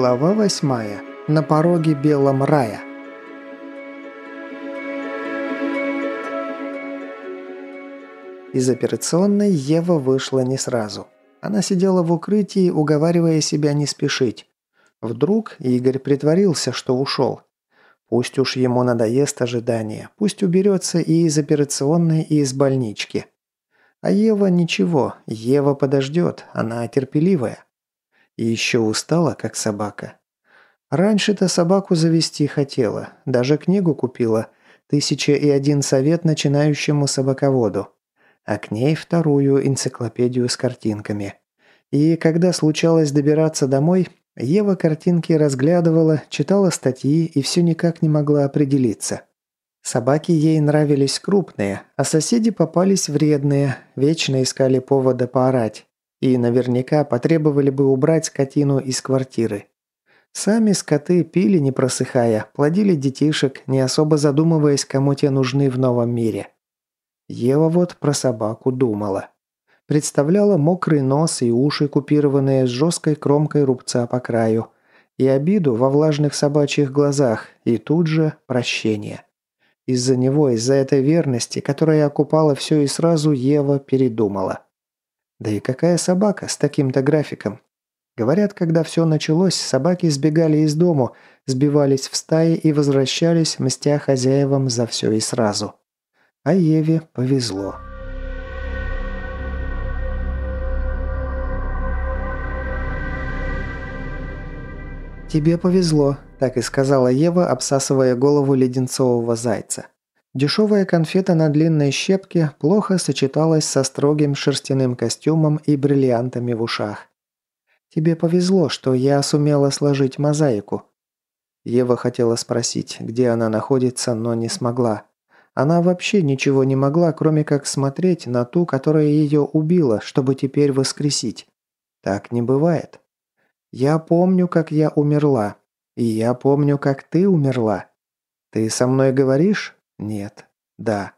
Глава восьмая. На пороге белом рая. Из операционной Ева вышла не сразу. Она сидела в укрытии, уговаривая себя не спешить. Вдруг Игорь притворился, что ушел. Пусть уж ему надоест ожидание, пусть уберется и из операционной, и из больнички. А Ева ничего, Ева подождет, она терпеливая. И еще устала, как собака. Раньше-то собаку завести хотела, даже книгу купила «Тысяча и один совет начинающему собаководу», а к ней вторую энциклопедию с картинками. И когда случалось добираться домой, Ева картинки разглядывала, читала статьи и все никак не могла определиться. Собаки ей нравились крупные, а соседи попались вредные, вечно искали повода поорать. И наверняка потребовали бы убрать скотину из квартиры. Сами скоты пили не просыхая, плодили детишек, не особо задумываясь, кому те нужны в новом мире. Ева вот про собаку думала. Представляла мокрый нос и уши, купированные с жесткой кромкой рубца по краю, и обиду во влажных собачьих глазах, и тут же прощение. Из-за него, из-за этой верности, которая окупала все и сразу, Ева передумала. Да и какая собака с таким-то графиком? Говорят, когда все началось, собаки сбегали из дому, сбивались в стаи и возвращались, мстя хозяевам за все и сразу. А Еве повезло. «Тебе повезло», – так и сказала Ева, обсасывая голову леденцового зайца. Дешевая конфета на длинной щепке плохо сочеталась со строгим шерстяным костюмом и бриллиантами в ушах. «Тебе повезло, что я сумела сложить мозаику». Ева хотела спросить, где она находится, но не смогла. Она вообще ничего не могла, кроме как смотреть на ту, которая ее убила, чтобы теперь воскресить. Так не бывает. Я помню, как я умерла. И я помню, как ты умерла. Ты со мной говоришь? Нет. Да.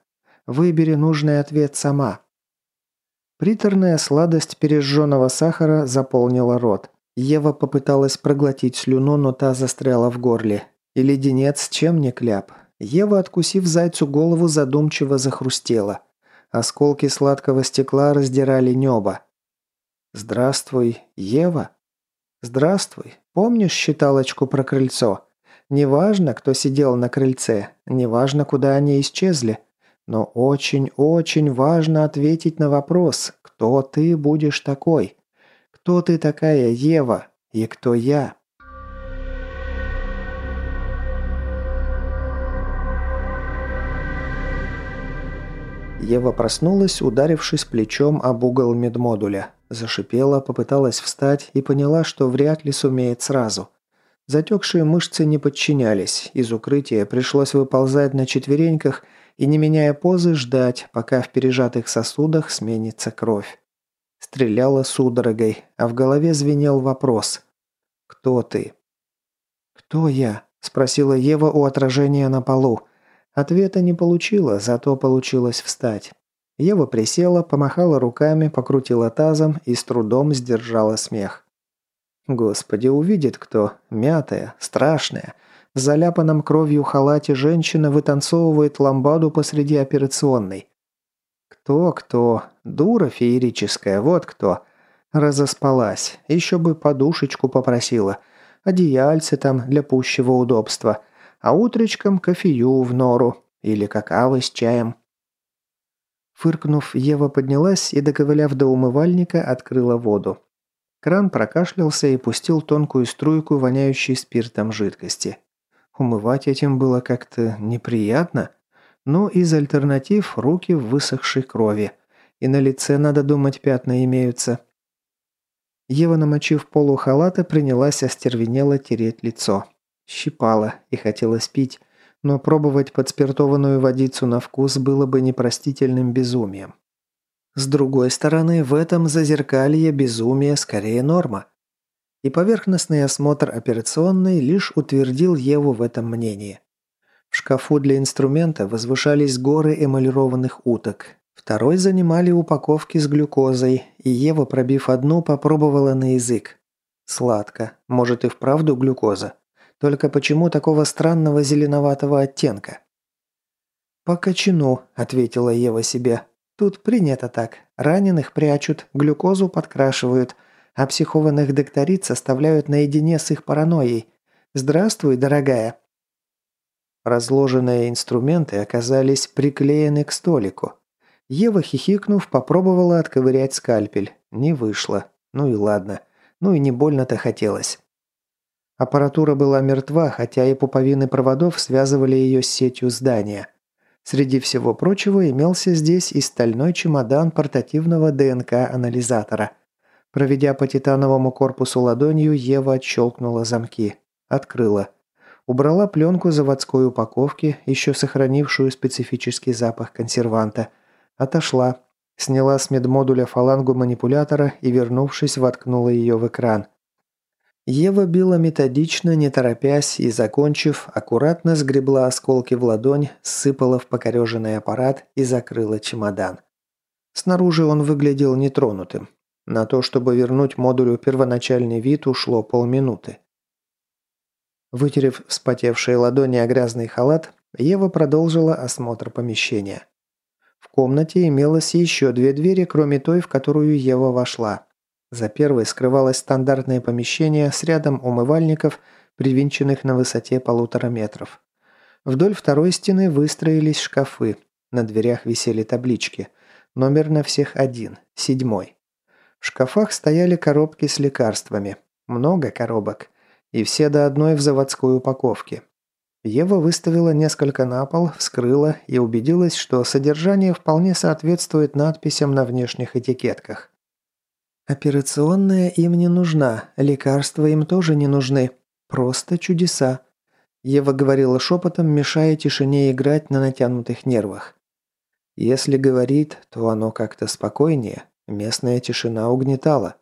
Выбери нужный ответ сама. Приторная сладость пережженного сахара заполнила рот. Ева попыталась проглотить слюну, но та застряла в горле. И леденец чем не кляп. Ева, откусив зайцу голову, задумчиво захрустела. Осколки сладкого стекла раздирали небо. «Здравствуй, Ева?» «Здравствуй. Помнишь считалочку про крыльцо? Неважно, кто сидел на крыльце, неважно, куда они исчезли, но очень-очень важно ответить на вопрос, кто ты будешь такой? Кто ты такая, Ева? И кто я? Ева проснулась, ударившись плечом об угол медмодуля. Зашипела, попыталась встать и поняла, что вряд ли сумеет сразу – Затекшие мышцы не подчинялись, из укрытия пришлось выползать на четвереньках и, не меняя позы, ждать, пока в пережатых сосудах сменится кровь. Стреляла судорогой, а в голове звенел вопрос «Кто ты?» «Кто я?» – спросила Ева у отражения на полу. Ответа не получила, зато получилось встать. Ева присела, помахала руками, покрутила тазом и с трудом сдержала смех. Господи, увидит кто. Мятая, страшная. В заляпанном кровью халате женщина вытанцовывает ламбаду посреди операционной. Кто-кто? Дура феерическая, вот кто. Разоспалась. Еще бы подушечку попросила. Одеяльце там для пущего удобства. А утречком кофею в нору. Или какао с чаем. Фыркнув, Ева поднялась и, доковыляв до умывальника, открыла воду. Кран прокашлялся и пустил тонкую струйку, воняющей спиртом жидкости. Умывать этим было как-то неприятно, но из альтернатив руки в высохшей крови. И на лице, надо думать, пятна имеются. Ева, намочив полу халата, принялась остервенело тереть лицо. Щипала и хотелось пить, но пробовать подспиртованную водицу на вкус было бы непростительным безумием. С другой стороны, в этом зазеркалье безумие скорее норма. И поверхностный осмотр операционной лишь утвердил Еву в этом мнении. В шкафу для инструмента возвышались горы эмалированных уток. Второй занимали упаковки с глюкозой, и Ева, пробив одну, попробовала на язык. Сладко. Может и вправду глюкоза. Только почему такого странного зеленоватого оттенка? «По кочану», – ответила Ева себе. «Тут принято так. Раненых прячут, глюкозу подкрашивают, а психованных докториц оставляют наедине с их паранойей. Здравствуй, дорогая». Разложенные инструменты оказались приклеены к столику. Ева, хихикнув, попробовала отковырять скальпель. Не вышло. Ну и ладно. Ну и не больно-то хотелось. Аппаратура была мертва, хотя и пуповины проводов связывали ее с сетью здания. Среди всего прочего имелся здесь и стальной чемодан портативного ДНК-анализатора. Проведя по титановому корпусу ладонью, Ева отщелкнула замки. Открыла. Убрала пленку заводской упаковки, еще сохранившую специфический запах консерванта. Отошла. Сняла с медмодуля фалангу манипулятора и, вернувшись, воткнула ее в экран. Ева била методично, не торопясь, и, закончив, аккуратно сгребла осколки в ладонь, сыпала в покореженный аппарат и закрыла чемодан. Снаружи он выглядел нетронутым. На то, чтобы вернуть модулю первоначальный вид, ушло полминуты. Вытерев вспотевшие ладони о грязный халат, Ева продолжила осмотр помещения. В комнате имелось еще две двери, кроме той, в которую Ева вошла. За первой скрывалось стандартное помещение с рядом умывальников, привинченных на высоте полутора метров. Вдоль второй стены выстроились шкафы. На дверях висели таблички. Номер на всех один, седьмой. В шкафах стояли коробки с лекарствами. Много коробок и все до одной в заводской упаковке. Ева выставила несколько на пол, вскрыла и убедилась, что содержание вполне соответствует надписям на внешних этикетках. «Операционная им не нужна, лекарства им тоже не нужны. Просто чудеса», – Ева говорила шепотом, мешая тишине играть на натянутых нервах. Если говорит, то оно как-то спокойнее, местная тишина угнетала.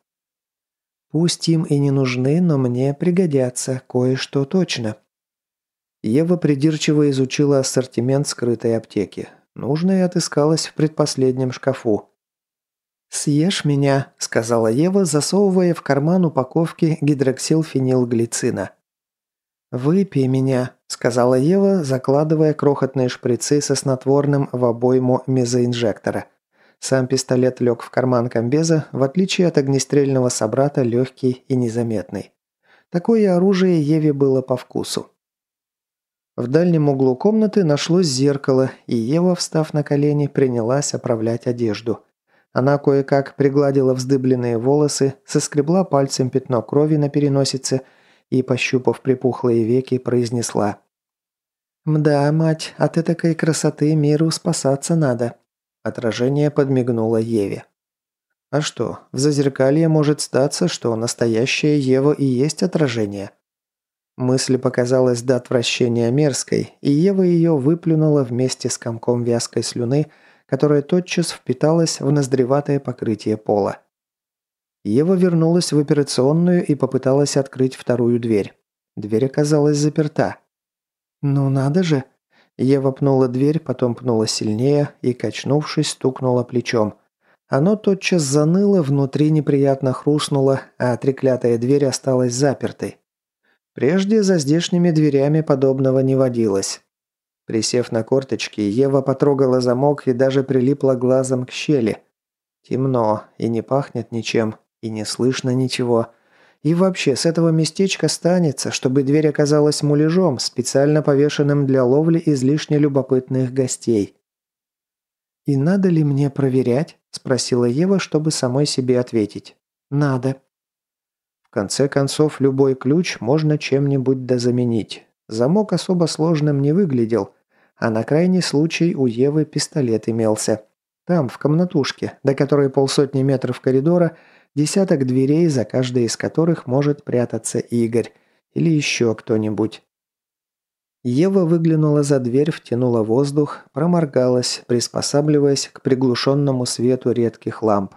Пусть им и не нужны, но мне пригодятся, кое-что точно». Ева придирчиво изучила ассортимент скрытой аптеки. Нужное отыскалось в предпоследнем шкафу. «Съешь меня», – сказала Ева, засовывая в карман упаковки гидроксилфенилглицина. «Выпей меня», – сказала Ева, закладывая крохотные шприцы со снотворным в обойму мезоинжектора – сам пистолет лег в карман комбеза, в отличие от огнестрельного собрата, легкий и незаметный. Такое оружие Еве было по вкусу. В дальнем углу комнаты нашлось зеркало, и Ева, встав на колени, принялась оправлять одежду. Она кое-как пригладила вздыбленные волосы, соскребла пальцем пятно крови на переносице и, пощупав припухлые веки, произнесла. «Мда, мать, от этакой красоты миру спасаться надо. Отражение подмигнуло Еве. А что, в зазеркалье может статься, что настоящая Ева и есть отражение. Мысль показалась до отвращения мерзкой, и Ева ее выплюнула вместе с комком вязкой слюны, которая тотчас впиталась в ноздреватое покрытие пола. Ева вернулась в операционную и попыталась открыть вторую дверь. Дверь оказалась заперта. «Ну надо же!» Ева пнула дверь, потом пнула сильнее и, качнувшись, стукнула плечом. Оно тотчас заныло, внутри неприятно хрустнуло, а треклятая дверь осталась запертой. Прежде за здешними дверями подобного не водилось. Присев на корточки, Ева потрогала замок и даже прилипла глазом к щели. Темно, и не пахнет ничем, и не слышно ничего. И вообще, с этого местечка станется, чтобы дверь оказалась муляжом, специально повешенным для ловли излишне любопытных гостей. «И надо ли мне проверять?» – спросила Ева, чтобы самой себе ответить. «Надо». В конце концов, любой ключ можно чем-нибудь дозаменить. Замок особо сложным не выглядел, а на крайний случай у Евы пистолет имелся. Там, в комнатушке, до которой полсотни метров коридора – Десяток дверей, за каждой из которых может прятаться Игорь или еще кто-нибудь. Ева выглянула за дверь, втянула воздух, проморгалась, приспосабливаясь к приглушенному свету редких ламп.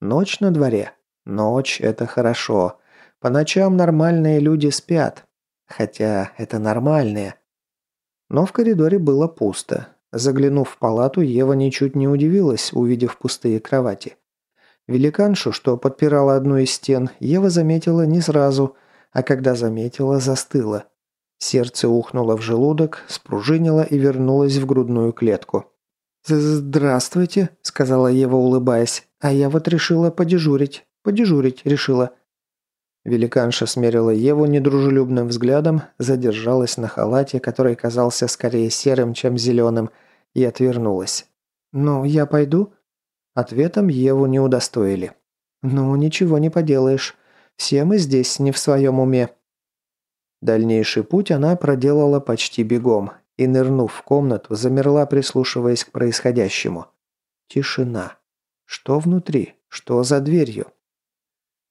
Ночь на дворе. Ночь – это хорошо. По ночам нормальные люди спят. Хотя это нормальные. Но в коридоре было пусто. Заглянув в палату, Ева ничуть не удивилась, увидев пустые кровати. Великаншу, что подпирала одну из стен, Ева заметила не сразу, а когда заметила, застыла. Сердце ухнуло в желудок, спружинило и вернулось в грудную клетку. «Здравствуйте», — сказала Ева, улыбаясь. «А я вот решила подежурить. Подежурить решила». Великанша смерила Еву недружелюбным взглядом, задержалась на халате, который казался скорее серым, чем зеленым, и отвернулась. «Ну, я пойду?» Ответом Еву не удостоили. «Ну, ничего не поделаешь. Все мы здесь не в своем уме». Дальнейший путь она проделала почти бегом и, нырнув в комнату, замерла, прислушиваясь к происходящему. Тишина. Что внутри? Что за дверью?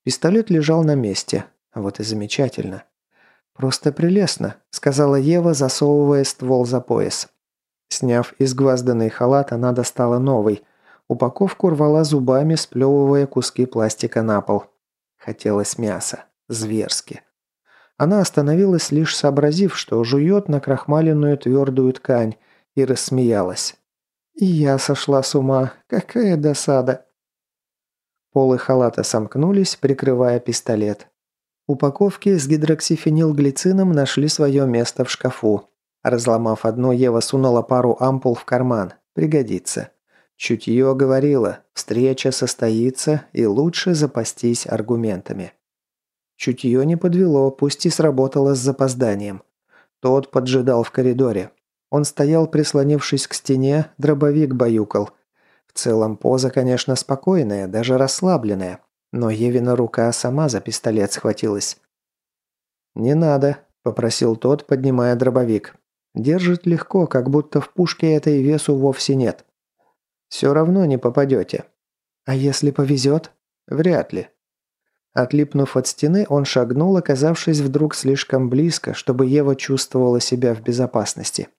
Пистолет лежал на месте. Вот и замечательно. «Просто прелестно», — сказала Ева, засовывая ствол за пояс. Сняв изгвазданный халат, она достала новый. Упаковку рвала зубами, сплевывая куски пластика на пол. Хотелось мяса. Зверски. Она остановилась, лишь сообразив, что жует на крахмаленную твердую ткань, и рассмеялась. Я сошла с ума. Какая досада. Полы халата сомкнулись, прикрывая пистолет. Упаковки с гидроксифенилглицином нашли свое место в шкафу. Разломав одну, Ева сунула пару ампул в карман. Пригодится. Чутье говорило, встреча состоится и лучше запастись аргументами. Чутье не подвело, пусть и сработало с запозданием. Тот поджидал в коридоре. Он стоял, прислонившись к стене, дробовик баюкал. В целом поза, конечно, спокойная, даже расслабленная. Но Евина рука сама за пистолет схватилась. «Не надо», – попросил тот, поднимая дробовик. «Держит легко, как будто в пушке этой весу вовсе нет. Все равно не попадете. А если повезет? Вряд ли. Отлипнув от стены, он шагнул, оказавшись вдруг слишком близко, чтобы Ева чувствовала себя в безопасности.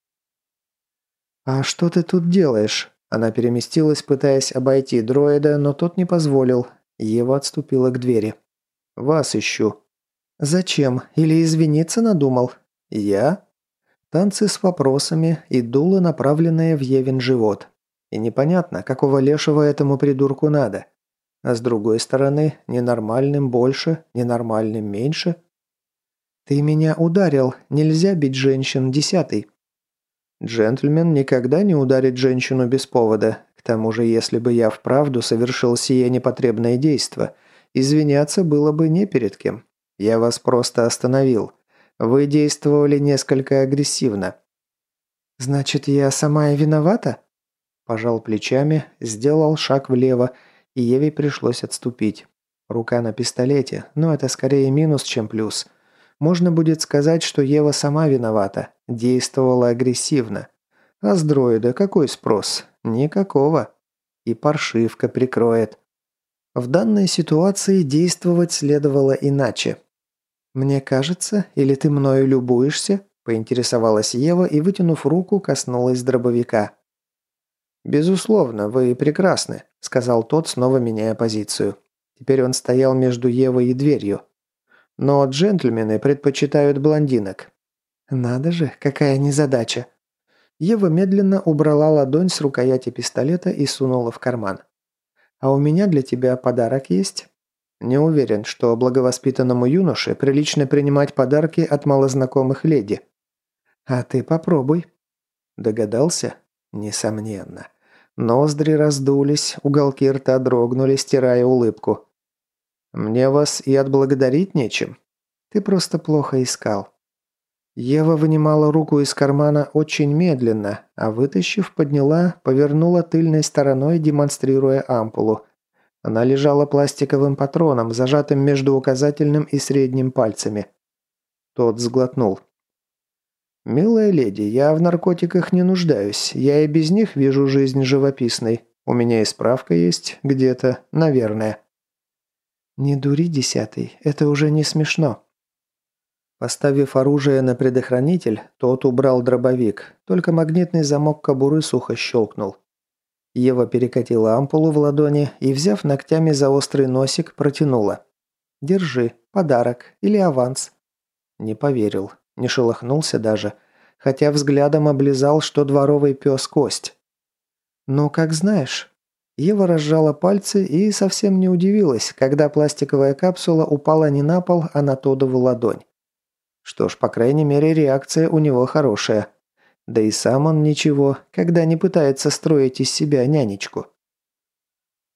«А что ты тут делаешь?» Она переместилась, пытаясь обойти дроида, но тот не позволил. Ева отступила к двери. «Вас ищу». «Зачем? Или извиниться надумал?» «Я?» Танцы с вопросами и дуло, направленное в Евин живот. И непонятно, какого лешего этому придурку надо. А с другой стороны, ненормальным больше, ненормальным меньше. «Ты меня ударил. Нельзя бить женщин, десятый». Джентльмен никогда не ударит женщину без повода. К тому же, если бы я вправду совершил сие непотребное действо, извиняться было бы не перед кем. Я вас просто остановил. Вы действовали несколько агрессивно. Значит, я сама и виновата? Пожал плечами, сделал шаг влево и Еве пришлось отступить. Рука на пистолете, но это скорее минус, чем плюс. Можно будет сказать, что Ева сама виновата, действовала агрессивно. А с дроида какой спрос? Никакого. И паршивка прикроет. В данной ситуации действовать следовало иначе. «Мне кажется, или ты мною любуешься?» – поинтересовалась Ева и, вытянув руку, коснулась дробовика. «Безусловно, вы прекрасны», – сказал тот, снова меняя позицию. Теперь он стоял между Евой и дверью. «Но джентльмены предпочитают блондинок». «Надо же, какая незадача!» Ева медленно убрала ладонь с рукояти пистолета и сунула в карман. «А у меня для тебя подарок есть?» «Не уверен, что благовоспитанному юноше прилично принимать подарки от малознакомых леди». «А ты попробуй». «Догадался?» «Несомненно». Ноздри раздулись, уголки рта дрогнули, стирая улыбку. «Мне вас и отблагодарить нечем. Ты просто плохо искал». Ева вынимала руку из кармана очень медленно, а вытащив, подняла, повернула тыльной стороной, демонстрируя ампулу. Она лежала пластиковым патроном, зажатым между указательным и средним пальцами. Тот сглотнул. «Милая леди, я в наркотиках не нуждаюсь. Я и без них вижу жизнь живописной. У меня и справка есть где-то, наверное». «Не дури, десятый, это уже не смешно». Поставив оружие на предохранитель, тот убрал дробовик, только магнитный замок кобуры сухо щелкнул. Ева перекатила ампулу в ладони и, взяв ногтями за острый носик, протянула. «Держи, подарок или аванс». Не поверил. Не шелохнулся даже, хотя взглядом облизал, что дворовый пес кость. «Ну, как знаешь». Ева разжала пальцы и совсем не удивилась, когда пластиковая капсула упала не на пол, а на Тодову ладонь. Что ж, по крайней мере, реакция у него хорошая. Да и сам он ничего, когда не пытается строить из себя нянечку.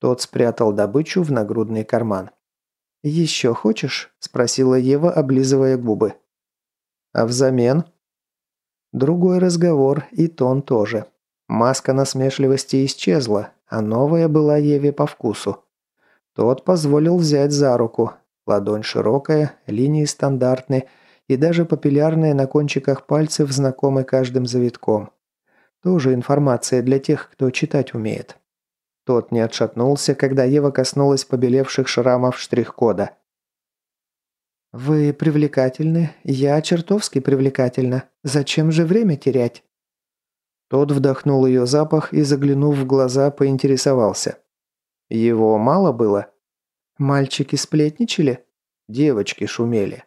Тот спрятал добычу в нагрудный карман. «Еще хочешь?» – спросила Ева, облизывая губы. «А взамен?» Другой разговор и тон тоже. Маска насмешливости исчезла, а новая была Еве по вкусу. Тот позволил взять за руку. Ладонь широкая, линии стандартные и даже папиллярные на кончиках пальцев знакомы каждым завитком. Тоже информация для тех, кто читать умеет. Тот не отшатнулся, когда Ева коснулась побелевших шрамов штрих-кода. «Вы привлекательны, я чертовски привлекательна. Зачем же время терять?» Тот вдохнул ее запах и, заглянув в глаза, поинтересовался. «Его мало было?» «Мальчики сплетничали?» «Девочки шумели».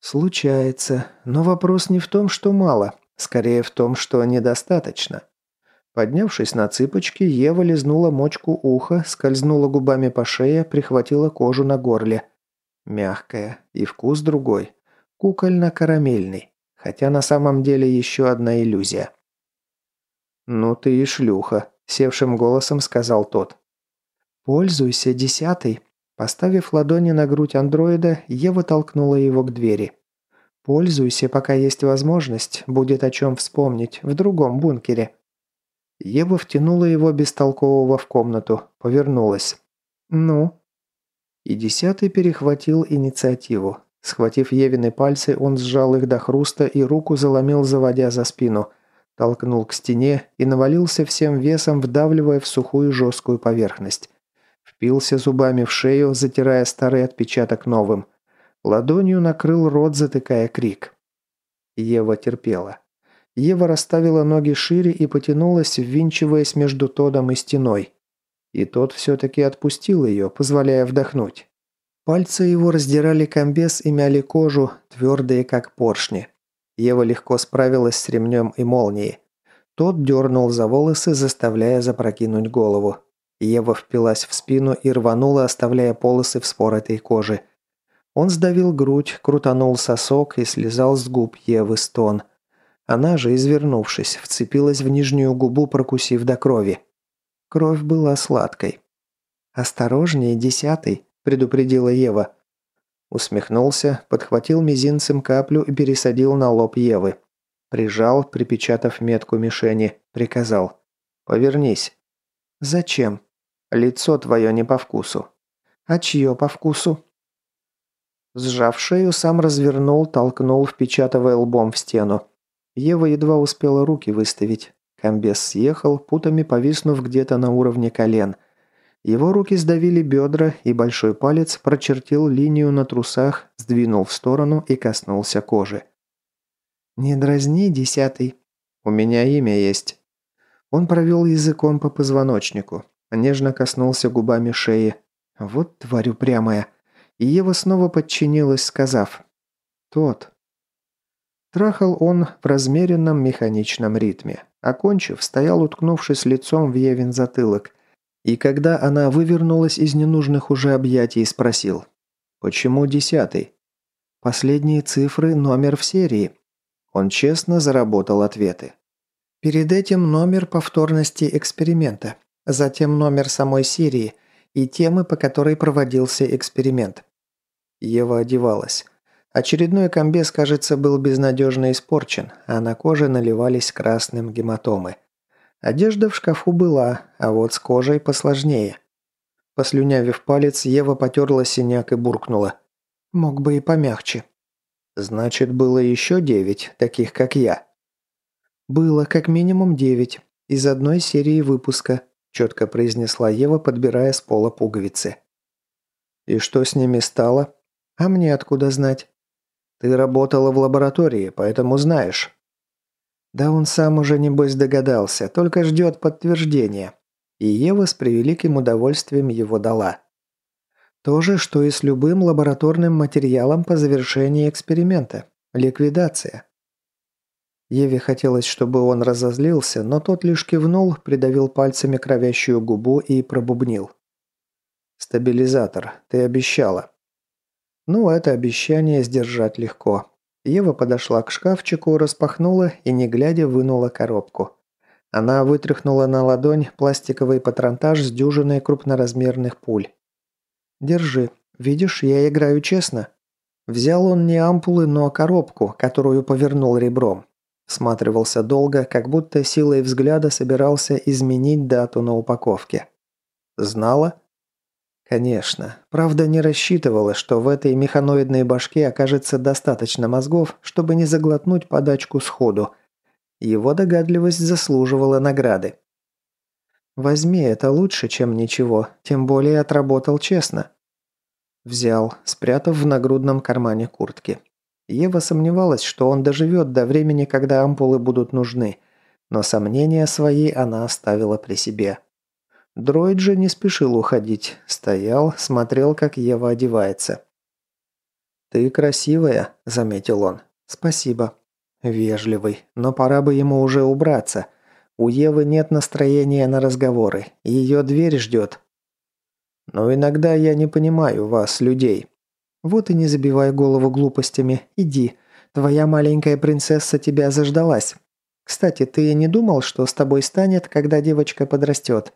«Случается, но вопрос не в том, что мало, скорее в том, что недостаточно. Поднявшись на цыпочки, Ева лизнула мочку уха, скользнула губами по шее, прихватила кожу на горле. Мягкая и вкус другой. Кукольно-карамельный. Хотя на самом деле еще одна иллюзия. «Ну ты и шлюха», – севшим голосом сказал тот. «Пользуйся, десятый». Поставив ладони на грудь андроида, Ева толкнула его к двери. «Пользуйся, пока есть возможность, будет о чем вспомнить, в другом бункере». Ева втянула его бестолкового в комнату, повернулась. «Ну?» И десятый перехватил инициативу. Схватив Евины пальцы, он сжал их до хруста и руку заломил, заводя за спину. Толкнул к стене и навалился всем весом, вдавливая в сухую жесткую поверхность. Впился зубами в шею, затирая старый отпечаток новым. Ладонью накрыл рот, затыкая крик. Ева терпела. Ева расставила ноги шире и потянулась, ввинчиваясь между Тодом и стеной. И тот все-таки отпустил ее, позволяя вдохнуть. Пальцы его раздирали комбез и мяли кожу, твердые как поршни. Ева легко справилась с ремнем и молнией. Тот дернул за волосы, заставляя запрокинуть голову. Ева впилась в спину и рванула, оставляя полосы в споротой коже. Он сдавил грудь, крутанул сосок и слезал с губ Евы стон – она же, извернувшись, вцепилась в нижнюю губу, прокусив до крови. Кровь была сладкой. «Осторожнее, десятый», – предупредила Ева. Усмехнулся, подхватил мизинцем каплю и пересадил на лоб Евы. Прижал, припечатав метку мишени, приказал. «Повернись». «Зачем?» «Лицо твое не по вкусу». «А чье по вкусу?» Сжав шею, сам развернул, толкнул, впечатывая лбом в стену. Ева едва успела руки выставить. Комбез съехал, путами повиснув где-то на уровне колен. Его руки сдавили бедра, и большой палец прочертил линию на трусах, сдвинул в сторону и коснулся кожи. «Не дразни, десятый. У меня имя есть». Он провел языком по позвоночнику, нежно коснулся губами шеи. «Вот тварь упрямая». И Ева снова подчинилась, сказав «Тот». Трахал он в размеренном механичном ритме. Окончив, стоял, уткнувшись лицом в Евин затылок. И когда она вывернулась из ненужных уже объятий, спросил. «Почему десятый?» «Последние цифры – номер в серии». Он честно заработал ответы. Перед этим номер повторности эксперимента, затем номер самой серии и темы, по которой проводился эксперимент. Ева одевалась. Очередной комбез, кажется, был безнадежно испорчен, а на коже наливались красным гематомы. Одежда в шкафу была, а вот с кожей посложнее. Послюнявив палец, Ева потерла синяк и буркнула. «Мог бы и помягче». «Значит, было еще девять, таких как я». «Было как минимум девять. Из одной серии выпуска», – четко произнесла Ева, подбирая с пола пуговицы. «И что с ними стало?» «А мне откуда знать?» Ты работала в лаборатории, поэтому знаешь». Да он сам уже, небось, догадался, только ждет подтверждения. И Ева с превеликим удовольствием его дала. То же, что и с любым лабораторным материалом по завершении эксперимента. Ликвидация. Еве хотелось, чтобы он разозлился, но тот лишь кивнул, придавил пальцами кровящую губу и пробубнил. «Стабилизатор, ты обещала». Ну, это обещание сдержать легко. Ева подошла к шкафчику, распахнула и, не глядя, вынула коробку. Она вытряхнула на ладонь пластиковый патронтаж с дюжиной крупноразмерных пуль. «Держи. Видишь, я играю честно». Взял он не ампулы, но коробку, которую повернул ребром. Всматривался долго, как будто силой взгляда собирался изменить дату на упаковке. «Знала?» Конечно. Правда, не рассчитывала, что в этой механоидной башке окажется достаточно мозгов, чтобы не заглотнуть подачку сходу. Его догадливость заслуживала награды. «Возьми, это лучше, чем ничего, тем более отработал честно». Взял, спрятав в нагрудном кармане куртки. Ева сомневалась, что он доживет до времени, когда ампулы будут нужны, но сомнения свои она оставила при себе. Дроид же не спешил уходить. Стоял, смотрел, как Ева одевается. «Ты красивая», – заметил он. «Спасибо». Вежливый, но пора бы ему уже убраться. У Евы нет настроения на разговоры. Ее дверь ждет. Но иногда я не понимаю вас, людей. Вот и не забивай голову глупостями. Иди. Твоя маленькая принцесса тебя заждалась. Кстати, ты не думал, что с тобой станет, когда девочка подрастет?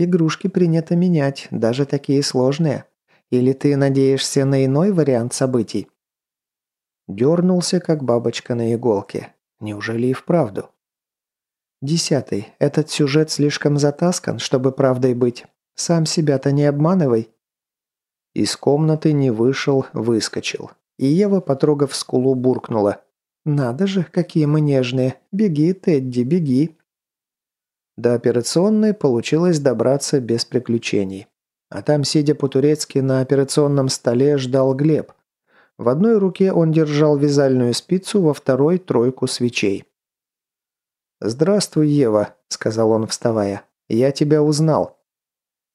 Игрушки принято менять, даже такие сложные. Или ты надеешься на иной вариант событий?» Дернулся, как бабочка на иголке. Неужели и вправду? Десятый. Этот сюжет слишком затаскан, чтобы правдой быть. Сам себя-то не обманывай. Из комнаты не вышел, выскочил. И Ева, потрогав скулу, буркнула. «Надо же, какие мы нежные. Беги, Тедди, беги». До операционной получилось добраться без приключений. А там, сидя по-турецки на операционном столе, ждал Глеб. В одной руке он держал вязальную спицу, во второй – тройку свечей. «Здравствуй, Ева», – сказал он, вставая. «Я тебя узнал».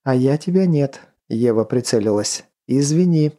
«А я тебя нет», – Ева прицелилась. «Извини».